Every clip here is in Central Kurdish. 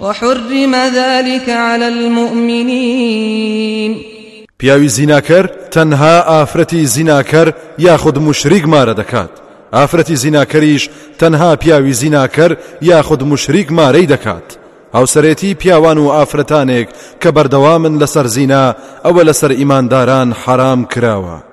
وحرم ذلک علی المومنین پیاوی زیناکەر تەنها ئافرەتی زیناکەر یاخود مشریک مارە دەکات ئافرەتی زیناکەریش تەنها پیاوی زیناکەر یاخود مشریک مارەی دەکات هاوسەرێتی پیاوان و ئافرەتانێک کە بەردەوامن لەسەر زینا ئەوە لەسەر ئیمانداران حرام کراوە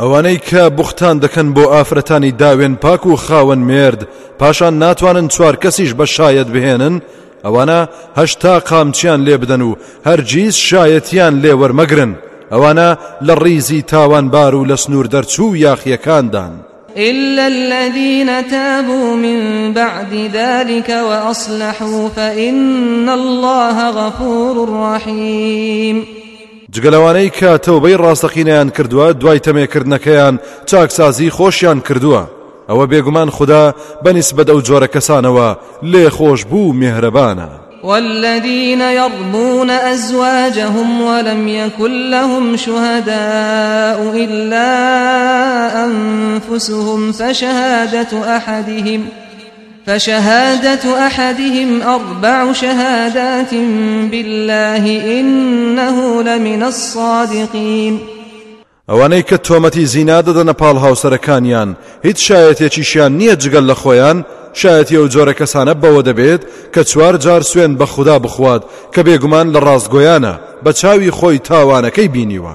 ئەوانەی کە بوختان دەکەن بۆ ئافرەتانی داوێن پاک و خاوەن مێرد پاشان ناتوانن چوار کەسیش بە شایەت بهێنن ئەوانە هەشتا قامچیان لێ بدەن و هەرگیز شایەتیان لێ وەرمەگرن ئەوانە لە ڕیزی تاوانبار و لە سنوور دەرچوو یاخیەکاندان إلا الذين تابوا من بعد ذلك وأصلحوا فإن الله غفور رحيم جگە لەوانەی کە تەوبەی ڕاستەقینەیان کردووە دوای تەمێکردنەکەیان چاکسازی خۆشیان کردووە ئەوە بێگومان خودا بە نیسبەت ئەو جۆرە کەسانەوە لێخۆشبوو و مێهرەبانە. والذين يرضون أزواجهم ولم يكن لهم شهداء إلا أنفسهم فشهادة أحدهم فشهادة احدهم اربع شهادات باللە انه لمن الصادقین ئەوانەی کە تۆمەتی زینا دەدەنە پاڵ هاوسەرەکانیان هیچ شایەتێکیشیان نییە جگەل لە خۆیان شایەتی ئەو جۆرە کەسانە بەوە دەبێت کە چوار جار سوێن بە خوددا بخوات کە بێگومان لە ڕاستگۆیانە بە چاوی خۆی تاوانەکەی بینیوە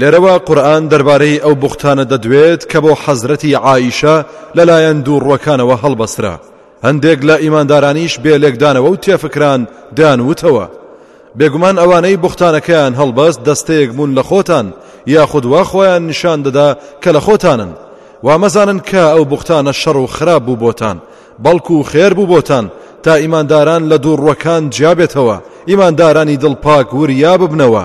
لێرەوە قورئان دەربارەی ئەو بوختانە دەدوێت کە بۆ حەزرەتی عائیشە لەلایەن دوو ڕووەکانەوە هەڵبەسترا هەندێک لە ئیماندارانیش بێ لێکدانەوە و تێفکران دەیان وتەوە بێگومان ئەوانەی بوختانەکەیان هەڵبەست دەستەیەک بوون لە خۆتان یاخود وا خۆیان نیشان دەدا کە لە خۆتانن وامەزانن کە ئەو بوختانە شەڕ و خراپ بوو بۆتان بەڵکو و خێر بوو بۆتان تا ئیمانداران لە دووڕوەکان جیابێتەوە ئیماندارانی دڵپاک وریا ببنەوە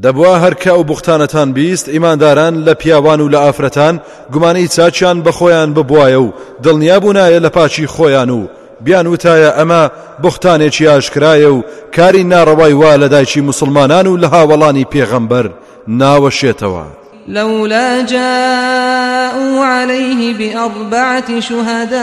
دەبوا هەر کە ئەو بوختانەتان بیست، ئیمانداران لە پیاوان و لە ئافرەتان گومانی چاکیان بە خۆیان ببوایە و دڵنیا بوونایە لە پاکی خۆیان و بیان وتایە ئەمە بوختانێکی ئاشکرایە و کاری ناڕەوای وا لە دایکی موسڵمانان و لە هاوەڵانی پێغەمبەر ناوەشێتەوە. لولا جاءوا علیه باربعة شهداء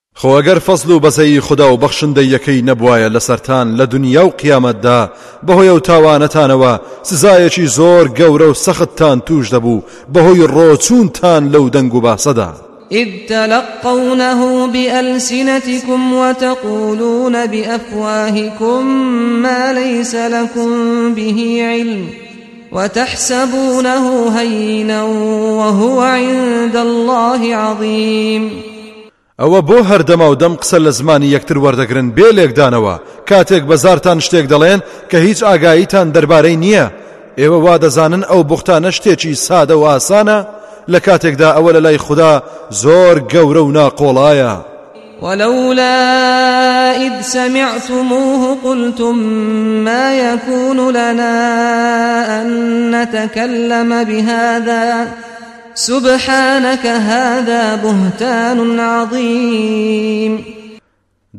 خۆ ئەگەر فەزل و بەزەیی خودا و بەخشندەییەکەی نەبوایە لەسەرتان لە دونیا و قیامەتدا بەهۆی ئەو تاوانەتانەوە سزایەکی زۆر گەورە و سەختتان توش دەبوو بەهۆی ڕۆچوونتان لەو دەنگ و باسەدا. اذ تلقونه بألسنتکم وتقولون بأفواهکم ما لیس لکم به علم وتحسبونه هینا وهو عند اللە عظیم. ئەوە بۆ هەر دەماودەم قسە لە زمانی یەکتر وەردەگرن بێ لێکدانەوە، کاتێک بە زارتان شتێک دەڵێن کە هیچ ئاگاییتان دەربارەی نییە؟ ئێوە وا دەزانن ئەو بوختانە شتێکی سادە و ئاسانە، لە کاتێکدا ئەوە لە لای خودا زۆر گەورە و ناقۆڵایە. ولولا إذ سمعتموه قلتم ما يكون لنا أن نتكلم بهذا سبحانک هذا بهتان عظیم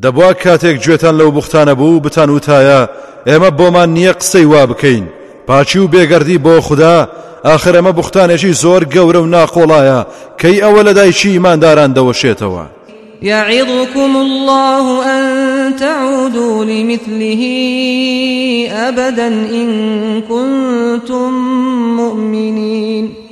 دەبوا کاتێک گوێتان لەو بوختانە بوو بتان وتایە ئێمە بۆمان نییە قسەی وا بکەین پاچی و بێگەردی بۆ خوددا ئاخر ئەمە بوختانێکی زۆر گەورە و ناقۆڵایە کەی ئەوە لە دایکی ئیمانداران دەوەشێتەوە يعظكم الله أن تعودوا لمثله أبدا إن كنتم مؤمنين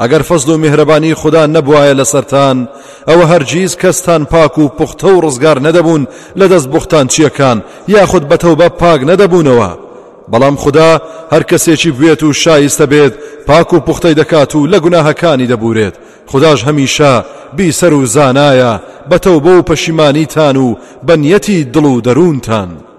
ئەگەر فەزل و میهرەبانی خودا نەبوایە لەسەرتان ئەوە هەرگیز کەستان پاک و پوختە و ڕزگار نەدەبوون لە دەست بوختانچیەکان یاخود بە تەوبە پاک نەدەبوونەوە بەڵام خودا هەر کەسێکی بوێت و شایستە بێت پاک و پوختەی دەکات و لە گوناهەکانی دەبورێت خداش هەمیشە بیسەر و زانایە بەتەوبە و پەشیمانیتان و بەنیەتی دڵ و دەروونتان.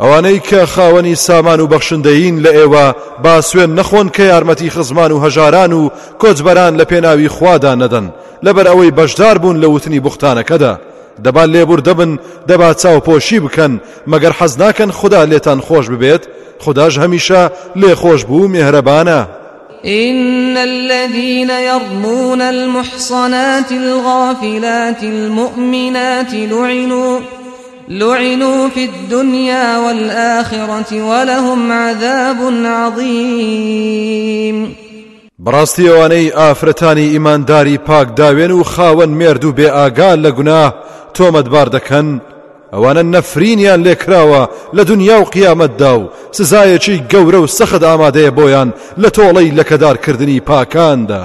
ئەوانەی کە خاوەنی سامان و بەخشندەیین لە ئێوە با سوێن نەخۆن کە یارمەتی خزمان و هەژاران و کۆچبەران لە پێناوی خوادا نەدەن لەبەر ئەوەی بەشدار بوون لە وتنی بوختانەکەدا دەبا لێبوردە بن دەبا چاوپۆشی بکەن مەگەر حەز ناکەن خودا لێتان خۆش ببێت خوداش هەمیشە لێخۆش بوو و مێهرەبانە إن الذين يرمون المحصنات الغافلات المؤمنات لعنوا لعنوا فی الدنیا والآخرە ولهم عذاب عظیم بەڕاستی ئەوانەی ئافرەتانی ئیمانداری پاک داوێن و خاوەن مێرد و بێ ئاگا لە گوناه تۆمەتبار دەکەن ئەوانە نەفرینیان لێکراوە لە دنیا و قیامەتدا و سزایەکی گەورە و سەخت ئامادەیە بۆیان لە تۆڵەی لەکەدارکردنی پاکاندا.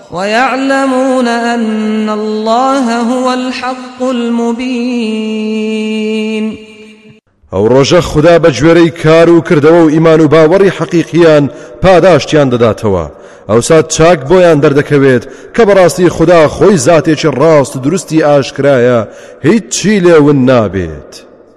ویعلمون ان اللە هو الحق المبین ئەو ڕۆژە خوددا بە گوێرەی کار و کردەوە و ئیمان و باوەڕی حەقیقییان پاداشتیان دەداتەوە ئەوسا چاک بۆیان دەردەکەوێت کە بەڕاستی خوددا خۆی زاتێکی ڕاست دروستی ئاشکرایە هیچ چی لێون نابێت.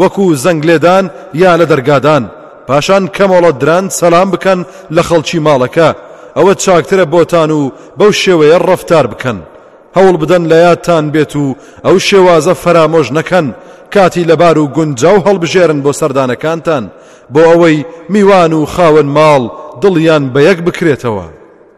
وەکو زەنگ لێدان یا لە دەرگادان پاشان کە مۆڵەت دران سەلام بکەن لە خەڵکی ماڵەکە ئەوە چاکترە بۆتان و بەو شێوەیە ڕەفتار بکەن هەوڵ بدەن لە یادتان بێت و ئەو شێوازە فەرامۆش نەکەن کاتی لەبار و گونجاو هەڵبژێرن بۆ سەردانەکانتان بۆ ئەوەی میوان و خاوەن ماڵ دڵیان بە یەک بکرێتەوە.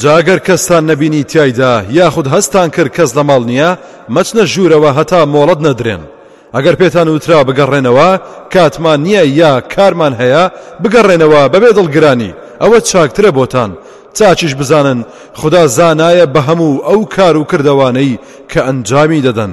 جا گەر کەستان نەبینی تیایدا یاخود هەستتان کرد کەس لە ماڵ نییە، مەچنە ژوورەوە هەتا مۆڵەت نەدرێن. ئەگەر پێتان وترا بگەڕێنەوە، کاتمان نییە یا کارمان هەیە، بگەڕێنەوە بەبێ دڵگرانی، ئەوە چاکترە بۆتان، تاکیش بزانن خودا زانایە بە هەموو ئەو کار و کردەوانەی کە ئەنجامی دەدەن.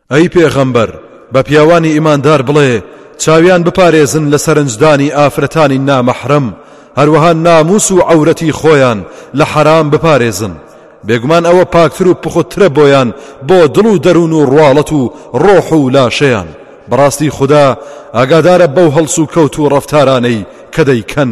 ئەی پێغەمبەر بە پیاوانی ئیماندار بڵێ، چاویان بپارێزن لە سەرنجدانی ئافرەتانی نامەحرەم، هەروەها ناموس و عەورەتی خۆیان لە حەرام بپارێزن، بێگومان ئەوە پاکتر و پوخترە بۆیان بۆ دڵ و دەروون و ڕواڵەت و ڕۆح و لاشەیان، بەڕاستی خودا ئاگادارە بەو هەڵسوکەوت و ڕەفتارانەی کە دەیکەن.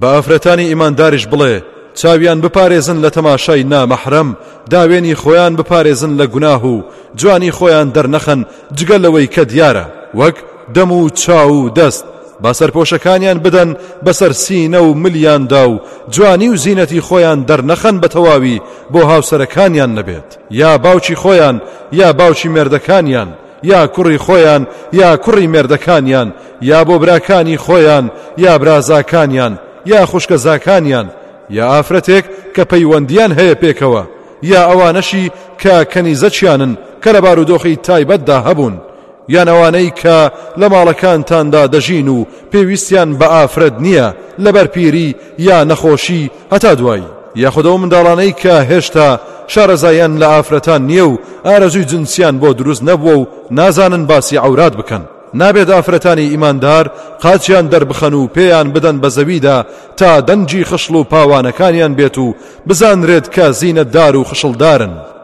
بە ئافرەتانی ئیمانداریش بڵێ، چاویان بپارێزن لە تەماشای نامەحرەم، داوێنی خۆیان بپارێزن لە گوناه و جوانی خۆیان دەرنەخەن جگە لەوەی کە دیارە، وەک، دەم و چاو و دەست، با سەرپۆشەکانیان بدەن بەسەر سینە و ملیاندا و جوانی و زینەتی خۆیان دەرنەخەن بە تەواوی بۆ هاوسەرەکانیان نەبێت یا باوکی خۆیان یا باوکی مێردەکانیان، یا کوڕی خۆیان یا کوڕی مێردەکانیان یا بۆ براکانی خۆیان یا برازاکانیان یا خوشکەزاکانیان یا ئافرەتێک کە پەیوەندیان هەیە پێکەوە یا ئەوانەشی کە کەنیزەچیانن کە لە بارودۆخی تایبەتدا هەبوون یان ئەوانەی کە لە ماڵەکانتاندا دەژین و پێویستیان بە ئافرەت نییە لەبەر پیری یا نەخۆشی هەتا دوایی. یاخود ئەو منداڵانەی کە هێشتا شارەزاییان لە ئافرەتان نییە و ئارەزووی جنسیان بۆ دروست نەبووە و نازانن باسی عەورات بکەن. نابێت ئافرەتانی ئیماندار قاچیان دەربخەن و پێیان بدەن بە زەویدا تا دەنگی خشڵ و پاوانەکانیان بێت و بزانرێت کە زینەتدار و خشڵدارن.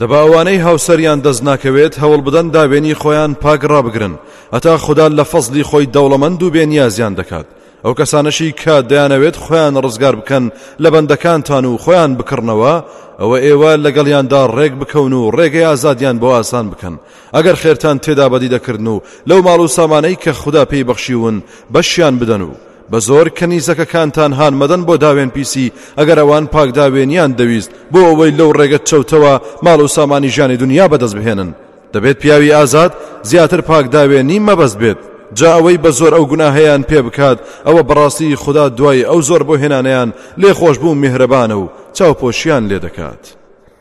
دەبا ئەوانەی هاوسەریان دەست ناکەوێت هەوڵ بدەن داوێنی خۆیان پاک ڕابگرن هەتا خودا لە فەزلی خۆی دەوڵەمەند و بێنیازیان دەکات ئەو کەسانەشی کە دەیانەوێت خۆیان ڕزگار بکەن لە بەندەکانتان و خۆیان بکڕنەوە ئەوە ئێوە لەگەڵیاندا ڕێک بکەون و ڕێگەی ئازادیان بۆ ئاسان بکەن ئەگەر خێرتان تێدا بەدی دەکردن و لەو ماڵ و سامانەی کە خوددا پێی بەخشیون بەشیان بدەن و بە زۆر کەنیزەکەکانتان هان مەدەن بۆ داوێن پیسی ئەگەر ئەوان پاک داوێنیان دەویست بۆ ئەوەی لەو ڕێگە چەوتەوە ماڵ و سامانی ژیانی دنیا بەدەست بهێنن دەبێت پیاوی ئازاد زیاتر پاک داوێنی مەبەست بێت جا ئەوەی بە زۆر ئەو گوناهەیان پێ بکات ئەوە بەڕاستی خدا دوای ئەو زۆر بۆ هێنانیان لێ خۆشببوو میهرەبانە و چاوپۆشیان لێ دەکات.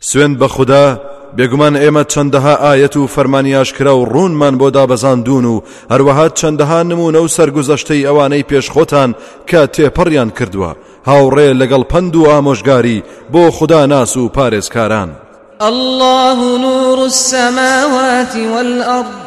سوێند بە خودا، بێگومان ئێمە چەندەها ئایەت و فەرمانی ئاشکرا و ڕوونمان بۆ دابەزاندون و هەروەها چەندەها نمونە و سەرگوزەشتەی ئەوانەی پێش خۆتان کە تێپەڕیان کردووە هاوڕێ لەگەڵ پەند و ئامۆژگاری بۆ خوداناس و پارێزکاران. اللە نور السماوات والأرض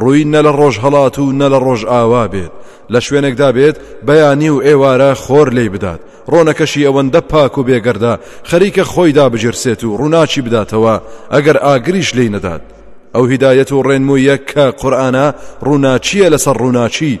ڕووی نە لە ڕۆژهەڵات و نە لە ڕۆژئاوا بێت، لە شوێنێکدا بێت بەیانی و ئێوارە خۆر لێی بدات، ڕۆنەکەشی ئەوەندە پاک و بێگەردە خەریکە خۆی دابگیرسێت و ڕووناکی بداتەوە ئەگەر ئاگریش لێی نەدات. ئەو هیدایەت و ڕێنموویە کە قورئانە ڕووناکییە لەسەر ڕووناکی،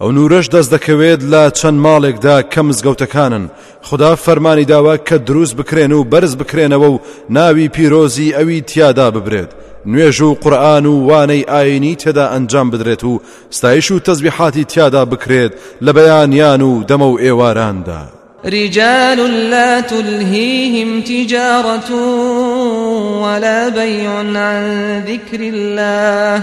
ئەو نورەش دەست دەکەوێت لە چەند ماڵێکدا کە مزگەوتەکانن خدا فەرمانی داوە کە دروست بکرێن و بەرز بکرێنەوە و ناوی پیرۆزی ئەوی تیادا ببرێت نوێژ و قورآن و وانەی ئاینی تێدا ئەنجام بدرێت و ستایش و تەزبیحاتی تیادا بکرێت لە بەیانیان و دەمە و ئێواراندا رجال لا تلهيهم تجارة ولا بيع عن ذكر الله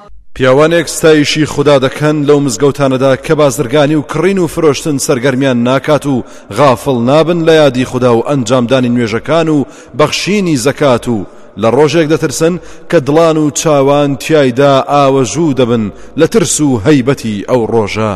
پیاوانێک ستایشی خودا دەکەن لەو مزگەوتانەدا کە بازرگانی و کڕین و فرۆشتن سەرگەرمیان ناکات و غافڵ نابن لە یادی خودا و ئەنجامدانی نوێژەکان و بەخشینی زەکات و لە ڕۆژێک دەترسن کە دڵان و چاوان تیایدا ئاوەژوو دەبن لە ترس و هەیبەتی ئەو ڕۆژە.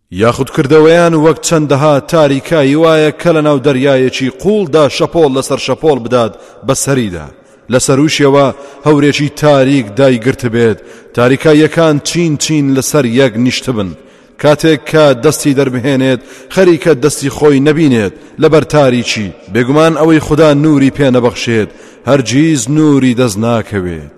یاخود کردەوەیان وەک چەندەها تاریکایی وایە کە لە ناو دەریایەکی قووڵدا شەپۆڵ لەسەر شەپۆڵ بدات بە سەریدا لە سەرووشیەوە هەورێکی تاریک دایگرتبێت تاریکاییەکان چین چین لەسەر یەک نیشتبن کاتێک کە دەستی دەربهێنێت خەریکە دەستی خۆی نەبینێت لەبەر تاریکی بێگومان ئەوەی خودا نووری پێ نەبەخشێت هەرگیز نووری دەست ناکەوێت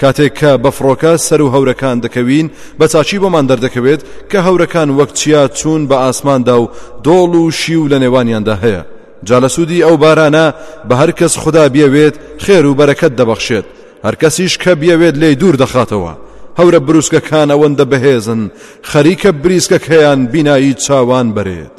کاتێک کە بە فڕۆکە سەر و هەورەکان دەکەوین بە چاچی بۆمان دەردەکەوێت کە هەورەکان وەک چیا چوون بە ئاسماندا و دۆڵ و شیو لە نێوانیاندا هەیە جا لە سوودی ئەو بارانە بە هەر کەس خدا بیەوێت خێر و بەرەکەت دەبەخشێت هەر کەسیش کە بیەوێت لێی دوور دەخاتەوە هەورە بروسکەکان ئەوەندە بەهێزن خەریکە بریسکەکەیان بینایی چاوان بەرێت.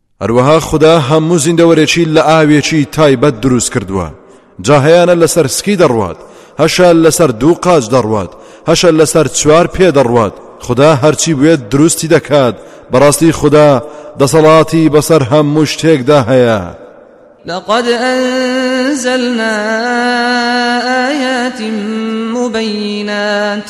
هەروەها خودا هەموو زیندەوەرێکی لە ئاوێکی تایبەت دروست کردووە جا هەیانە لەسەر سکی دەڕوات هەشە لەسەر دوو قاچ دەڕوات هەشە لەسەر چوار پێ دەڕوات خدا هەرچی بوێت دروستی دەکات بەڕاستی خدا دەسەڵاتی بەسەر هەموو شتێکدا هەیە لقد أنزلنا آيات مبينات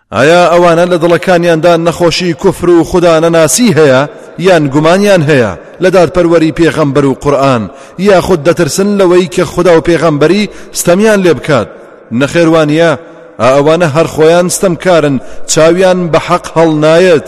ئایا ئەوانە لە دڵەکانیاندا نەخۆشی کوفر و خودا نەناسی هەیە یان گومانیان هەیە لە دادپەروەری پێغەمبەر و قورآن یاخود دەترسن لەوەی کە خودا و پێغەمبەری ستەمیان لێ بکات نەخێروانە ئەوانە هەر خۆیان ستەمکارن چاویان بە حەق هەڵنایەت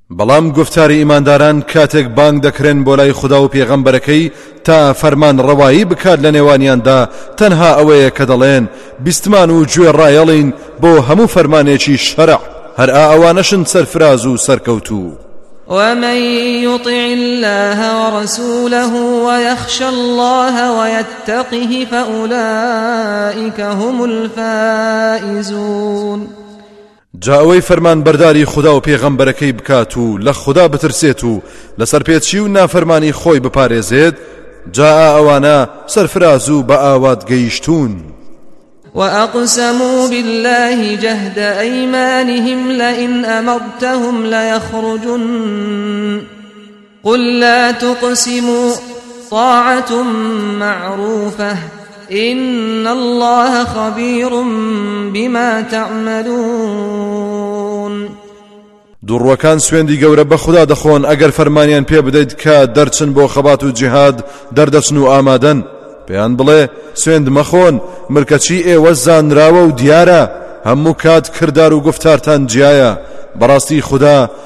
بەڵام گوفتاری ئیمانداران کاتێک بانگ دەکرێن بۆ لای خودا و پێغەمبەرەکەی تا فەرمان ڕەوایی بکات لە نێوانیاندا تەنها ئەوەیە کە دەڵێن بیستمان و گوێ ڕایەڵین بۆ هەموو فەرمانێکی شەرع هەر ئاوانەشن سەرفراز و سەرکەوتوو ومن يطع الله ورسوله ويخشى الله ويتقه فأولئك هم الفائزون جا ئەوەی فەرمانبەرداری خودا و پێغەمبەرەکەی بکات و لە خودا بترسێت و لەسەر پێچی و نافەرمانی خۆی بپارێزێت جا ئەوانە سەرفراز و بە ئاوات گەیشتوون وأقسموا بالله جهد أيمانهم لئن أمرتهم ليخرجن قل لا تقسموا طاعة معروفة إن الله خبير بما تعملون دوڕوەکان سوێندی گەورە بە خوددا دەخۆن ئەگەر فەرمانیان پێ بدەیت کە دەرچن بۆ خەبات و جیهاد دەردەچن و ئامادەن پێیان بڵێ سوێند مەخۆن ملکەچی ئێوە زانراوە و دیارە هەموو کات کردار و گفتارتان جیایە بەڕاستی خوددا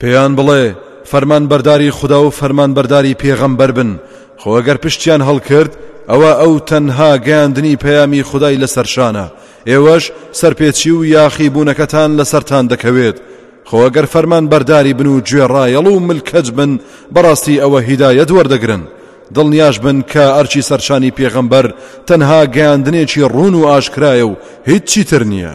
پێیان بڵێ، فەرمانبەرداری خودا و فەرمانبەرداری پێغەمبەر بن، خۆ ئەگەر پشتیان هەڵکرد، ئەوا ئەو تەنها گەیاندنی پەیامی خودای لەسەر شانە، ئێوەش سەرپێچی و یاخی بوونەکەتان لەسەرتان دەکەوێت، خۆ ئەگەر فەرمانبەرداری بن و گوێڕایەڵ و ملکەچ بن بەڕاستی ئەوە هیدایەت وەردەگرن، دڵنیاش بن کە ئەرکی سەرشانی پێغەمبەر تەنها گەیاندنێکی ڕوون و ئاشکرایە و هیچی تر نییە.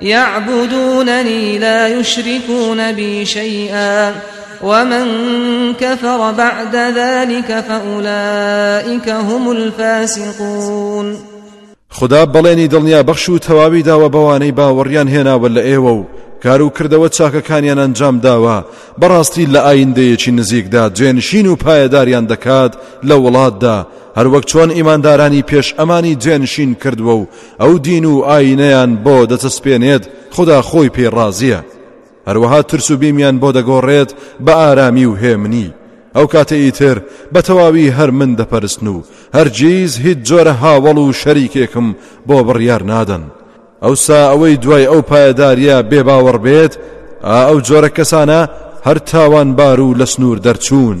یعبدوننی لا یشرکون بی شیئا ومن کفر بعد ذلک فاولئک هم الفاسقون خدا بەڵێنی دڵنیا بەخش و تەواوی داوە بەوانەی باوەڕیان هێناوە لە ئێوە و کار و کردەوە چاکەکانیان ئەنجام داوە بەڕاستی لە ئایندەیەکی نزیکدا جێنشین و پایەداریان دەکات لە وڵاتدا هەروەک چۆن ئیماندارانی پێش ئەمانی جێنشین کردووە و ئەو دین و ئاینەیان بۆ دەچەسپێنێت خدا خۆی پێ ڕازیە هەروەها ترس و بیمیان بۆ دەگۆڕێت بە ئارامی و هێمنی ئەو کاتە ئیتر بە تەواوی هەر من دەپەرستن و هەرگیز هیچ جۆرە هاوەڵ و شەریکێکم بۆ بڕیار نادەن ئەوسا ئەوەی دوای ئەو پایەداریە بێباوەڕ بێت ئەو جۆرە کەسانە هەر تاوانبار و لە سنوور دەرچوون.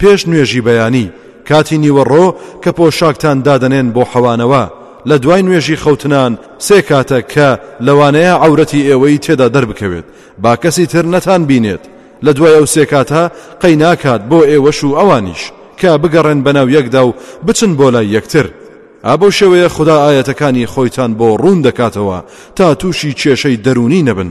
پێش نوێژی بەیانی، کاتی نیوەڕۆ کە پۆشاکتان دادەنێن بۆ حەوانەوە، لە دوای نوێژی خەوتنان، سێ کاتە کە لەوانەیە عەورەتی ئێوەی تێدا دەربکەوێت، با کەسی تر نەتانبینێت، لە دوای ئەو سێ کاتە قەی ناکات بۆ ئێوەش و ئەوانیش، کە بگەڕێن بەناو یەکدا و بچن بۆ لای یەکتر. ئا بەو شێوەیە خودا ئایەتەکانی خۆیتان بۆ ڕوون دەکاتەوە تا تووشی کێشەی دەروونی نەبن،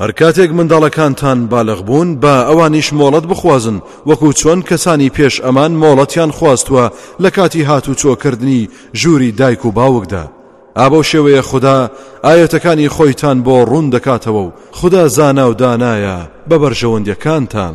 هەر کاتێک منداڵەکانتان بالغ بوون با ئەوانیش مۆڵەت بخوازن وەکو چۆن کەسانی پێش ئەمان مۆڵەتیان خواستووە لە کاتی هاتوچۆکردنی ژووری دایک و باوکدا ئابەو شێوەیە خودا ئاەتەکانی خۆیتان بۆ ڕوون دەکاتەوە و خودا زانا و دانایە بە بەرژەوەندیەکانتان.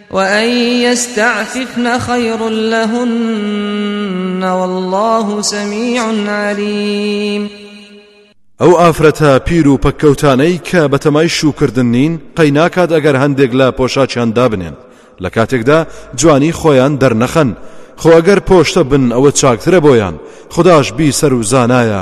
وان یستعففن خیر لهن والله سمیع علیم ئەو ئافرەتە پیر و پەککەوتانەی کە بەتەمای شوکردن نین قەی ناکات ئەگەر هەندێک لە پۆشاچیان دابنێن لە کاتێکدا جوانی خۆیان دەرنەخەن خۆگەر پۆشتە بن ئەوە چاکترە بۆیان خداش بی سەر و زانایە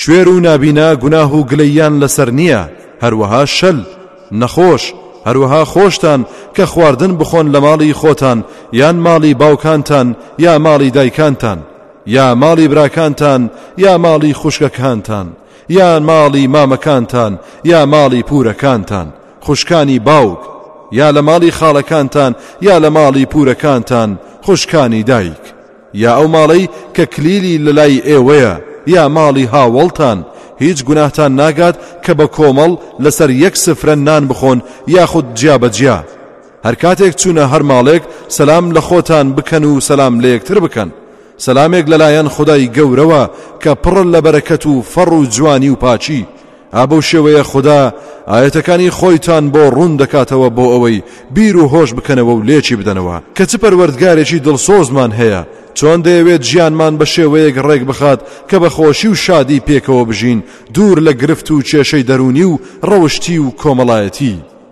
کوێر و نابینا گوناه و گلەییان لەسەر نییە، هەروەها شەل، نەخۆش، هەروەها خۆشتان کە خواردن بخۆن لە ماڵی خۆتان یان ماڵی باوکانتان یا ماڵی دایکانتان یا ماڵی براکانتان یا ماڵی خوشکەکانتان یان ماڵی مامەکانتان یا ماڵی پورەکانتان خوشکانی باوک یا لە ماڵی خاڵەکانتان یا لە ماڵی پورەکانتان خوشکانی دایک یا ئەو ماڵەی کە کلیلی لەلای ئێوەیە یا ماڵی هاوەڵتان، هیچ گوناهتان ناگات کە بە کۆمەڵ لەسەر یەک سفرە نان بخۆن یاخود جیا بە جیا، هەر کاتێک چوونە هەر ماڵێک سەلام لە خۆتان بکەن و سەلام لە یەکتر بکەن، سەلامێک لەلایەن خودای گەورەوە کە پڕە لە بەرەکەت و فەڕ و جوانی و پاکی، ئا بەو شێوەیە خودا ئایەتەکانی خۆیتان بۆ ڕوون دەکاتەوە بۆ ئەوەی بیر و هۆش بکەنەوە و لێکی بدەنەوە کە چ پەروەردگارێکی دڵسۆزمان هەیە چۆن دەیەوێت ژیانمان بە شێوەیەک ڕێک بخات کە بە خۆشی و شادی پێکەوە بژین دوور لە گرفت و کێشەی دەروونی و ڕەوشتی و کۆمەڵایەتی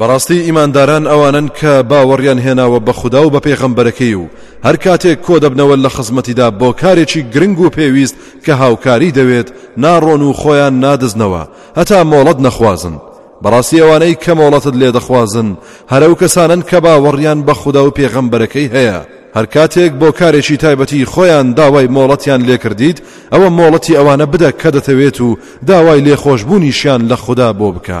بەڕاستی ئیمانداران ئەوانەن کە باوەڕیان هێناوە بە خودا و بە پێغەمبەرەکەی و هەر کاتێک کۆ دەبنەوە لە خزمەتیدا بۆ کارێکی گرنگ و پێویست کە هاوکاری دەوێت ناڕۆن و خۆیان نادزنەوە هەتا مۆڵەت نەخوازن بەڕاستی ئەوانەی کە مۆڵەتت لێ دەخوازن هەر ئەو کەسانەن کە باوەڕیان بە خودا و پێغەمبەرەکەی هەیە هەر کاتێک بۆ کارێکی تایبەتی خۆیان داوای مۆڵەتیان لێ کردیت ئەوە مۆڵەتی ئەوانە بدە کە دەتەوێت و داوای لێخۆشبوونیشیان لە خودا بۆ بکە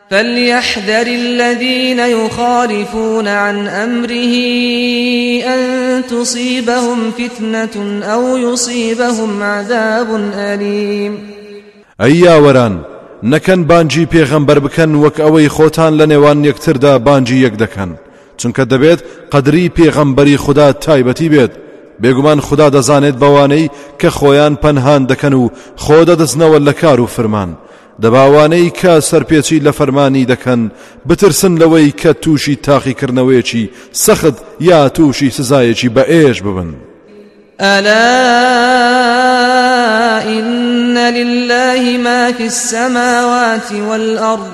فلیحذر الذین یخالفون عن امره ان تصیبهم فتنة او یصیبهم عذاب الیم ئەی یاوەران نەکەن بانگی پێغەمبەر بکەن وەک ئەوەی خۆتان لە نێوان یەکتردا بانگی یەک دەکەن چونکە دەبێت قەدری پێغەمبەری خوددا تایبەتی بێت بێگومان خوددا دەزانێت بەوانەی کە خۆیان پەنهان دەکەن و خۆ دەدەستنەوە لە کار و فرمان دەبا ئەوانەی کە سەرپێچی لە فەرمانی دەکەن بترسن لەوەی کە تووشی تاقیکردنەوەیەکی سەخت یا تووشی سزایەکی بەئێش ببن ئەلا إن لله ما في السماوات والأرض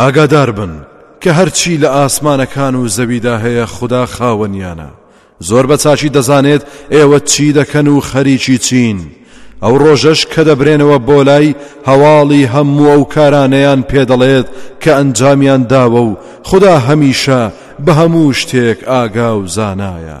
ئاگادار بن کە هەرچی لە ئاسمانەکان و زەویدا هەیە خودا خاوەنیانە، زۆر بە چاکی دەزانێت ئێوە چی دەکەن و خەریکی چین، ئەو ڕۆژەش کە دەبرێنەوە بۆ لای هەواڵی هەموو ئەو کارانەیان پێ دەڵێت کە ئەنجامیان داوە و خودا هەمیشە بە هەموو شتێک ئاگا و زانایە.